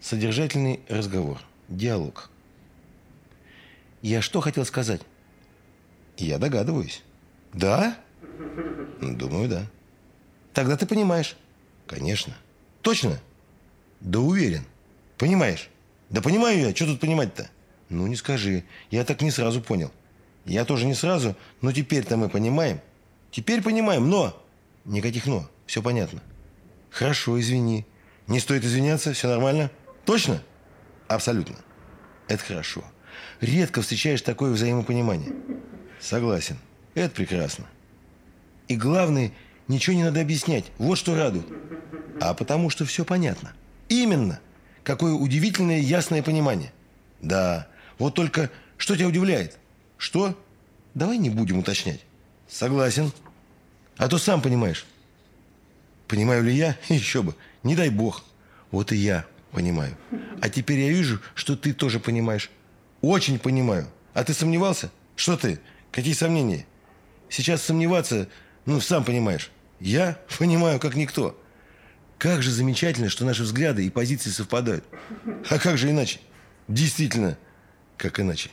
Содержательный разговор. Диалог. Я что хотел сказать? Я догадываюсь. Да? Думаю, да. Тогда ты понимаешь. Конечно. Точно? Да уверен. Понимаешь? Да понимаю я. Что тут понимать-то? Ну, не скажи. Я так не сразу понял. Я тоже не сразу, но теперь-то мы понимаем. Теперь понимаем, но... Никаких «но». Все понятно. Хорошо, извини. Не стоит извиняться, все нормально? Точно? Абсолютно. Это хорошо. Редко встречаешь такое взаимопонимание. Согласен. Это прекрасно. И главное, ничего не надо объяснять. Вот что радует. А потому что все понятно. Именно. Какое удивительное ясное понимание. Да. Вот только что тебя удивляет? Что? Давай не будем уточнять. Согласен. А то сам понимаешь. Понимаю ли я? Еще бы. Не дай бог. Вот и я понимаю. А теперь я вижу, что ты тоже понимаешь. Очень понимаю. А ты сомневался? Что ты? Какие сомнения? Сейчас сомневаться, ну, сам понимаешь. Я понимаю, как никто. Как же замечательно, что наши взгляды и позиции совпадают. А как же иначе? Действительно, как иначе.